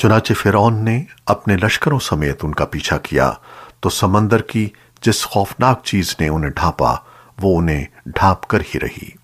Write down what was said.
चुनाचे फिरौन ने अपने लश्करों समेत उनका पीछा किया तो समंदर की जिस खौफनाक चीज़ ने उन्हें ढांपा, वो उन्हें ढांप कर ही रही।